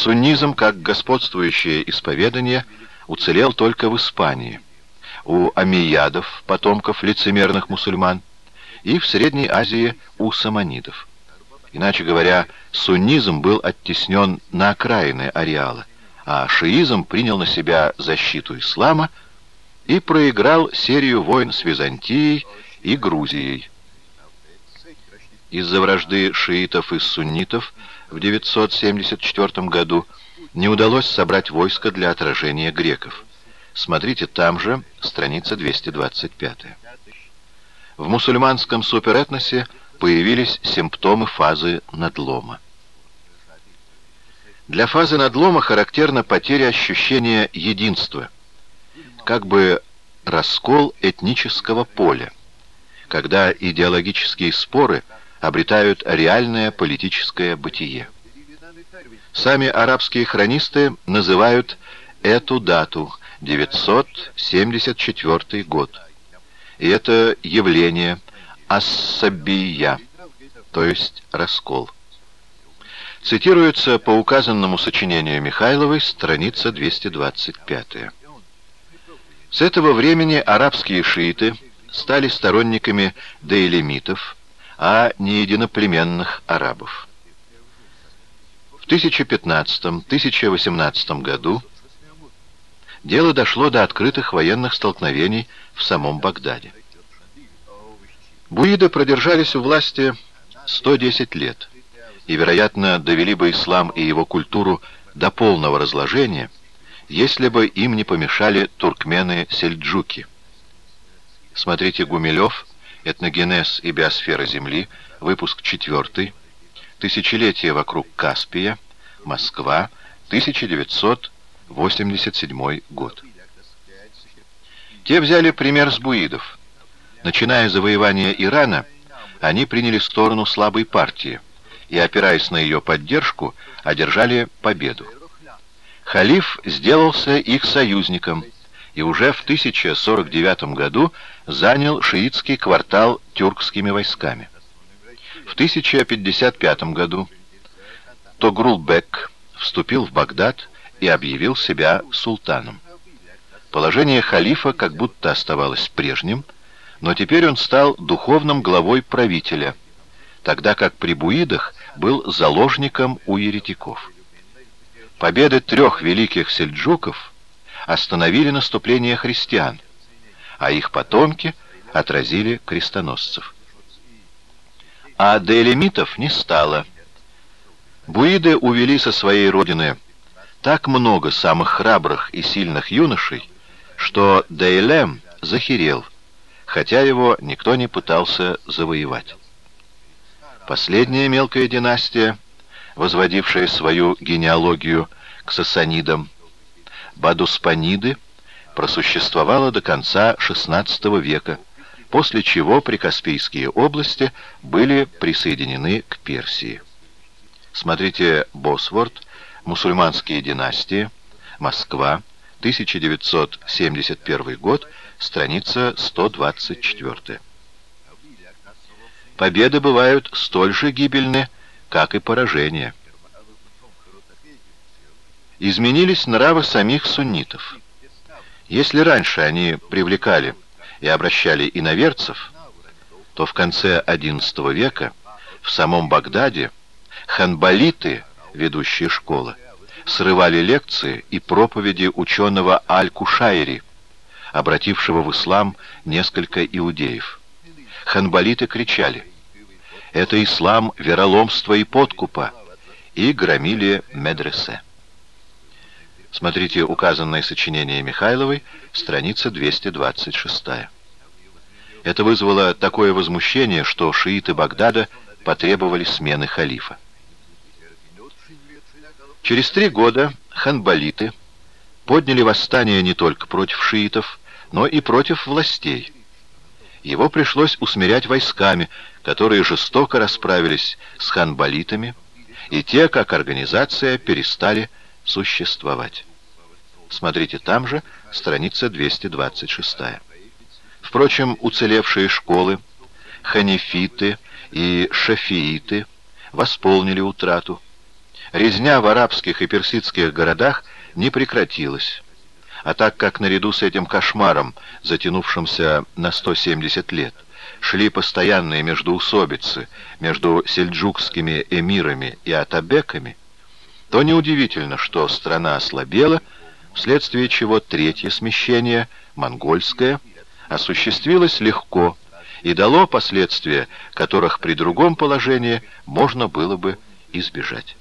Суннизм, как господствующее исповедание, уцелел только в Испании, у амиядов, потомков лицемерных мусульман, и в Средней Азии у саманидов. Иначе говоря, суннизм был оттеснен на окраины ареала, а шиизм принял на себя защиту ислама и проиграл серию войн с Византией и Грузией. Из-за вражды шиитов и суннитов в 974 году не удалось собрать войско для отражения греков. Смотрите там же, страница 225. В мусульманском суперэтносе появились симптомы фазы надлома. Для фазы надлома характерна потеря ощущения единства, как бы раскол этнического поля, когда идеологические споры обретают реальное политическое бытие. Сами арабские хронисты называют эту дату 974 год и это явление ассабия, то есть раскол. Цитируется по указанному сочинению Михайловой страница 225. С этого времени арабские шииты стали сторонниками дейлемитов, а не единоплеменных арабов. В 1015-1018 году дело дошло до открытых военных столкновений в самом Багдаде. Буиды продержались у власти 110 лет и, вероятно, довели бы ислам и его культуру до полного разложения, если бы им не помешали туркмены-сельджуки. Смотрите Гумилев, «Этногенез и биосфера Земли», выпуск 4, «Тысячелетие вокруг Каспия», Москва, 1900 87 год. Те взяли пример с буидов. Начиная завоевание Ирана, они приняли сторону слабой партии и, опираясь на ее поддержку, одержали победу. Халиф сделался их союзником и уже в 1049 году занял шиитский квартал тюркскими войсками. В 1055 году Тогрулбек вступил в Багдад и объявил себя султаном. Положение халифа как будто оставалось прежним, но теперь он стал духовным главой правителя, тогда как при буидах был заложником у еретиков. Победы трех великих сельджуков остановили наступление христиан, а их потомки отразили крестоносцев. А дейлемитов не стало. Буиды увели со своей родины так много самых храбрых и сильных юношей, что Дейлем захерел, хотя его никто не пытался завоевать. Последняя мелкая династия, возводившая свою генеалогию к сасанидам, Бадуспаниды, просуществовала до конца XVI века, после чего прикаспийские области были присоединены к Персии. Смотрите Босворд, Мусульманские династии. Москва. 1971 год. Страница 124. Победы бывают столь же гибельны, как и поражения. Изменились нравы самих суннитов. Если раньше они привлекали и обращали иноверцев, то в конце XI века в самом Багдаде ханбалиты – ведущие школы, срывали лекции и проповеди ученого Аль-Кушайри, обратившего в ислам несколько иудеев. Ханбалиты кричали «Это ислам вероломства и подкупа!» и громили медресе. Смотрите указанное сочинение Михайловой, страница 226. Это вызвало такое возмущение, что шииты Багдада потребовали смены халифа. Через три года ханбалиты подняли восстание не только против шиитов, но и против властей. Его пришлось усмирять войсками, которые жестоко расправились с ханбалитами, и те, как организация, перестали существовать. Смотрите там же, страница 226. Впрочем, уцелевшие школы, ханифиты и шафииты восполнили утрату. резня в арабских и персидских городах не прекратилась. А так как наряду с этим кошмаром, затянувшимся на 170 лет, шли постоянные междоусобицы между сельджукскими эмирами и атабеками, то неудивительно, что страна ослабела, вследствие чего третье смещение, монгольское, осуществилось легко и дало последствия, которых при другом положении можно было бы избежать.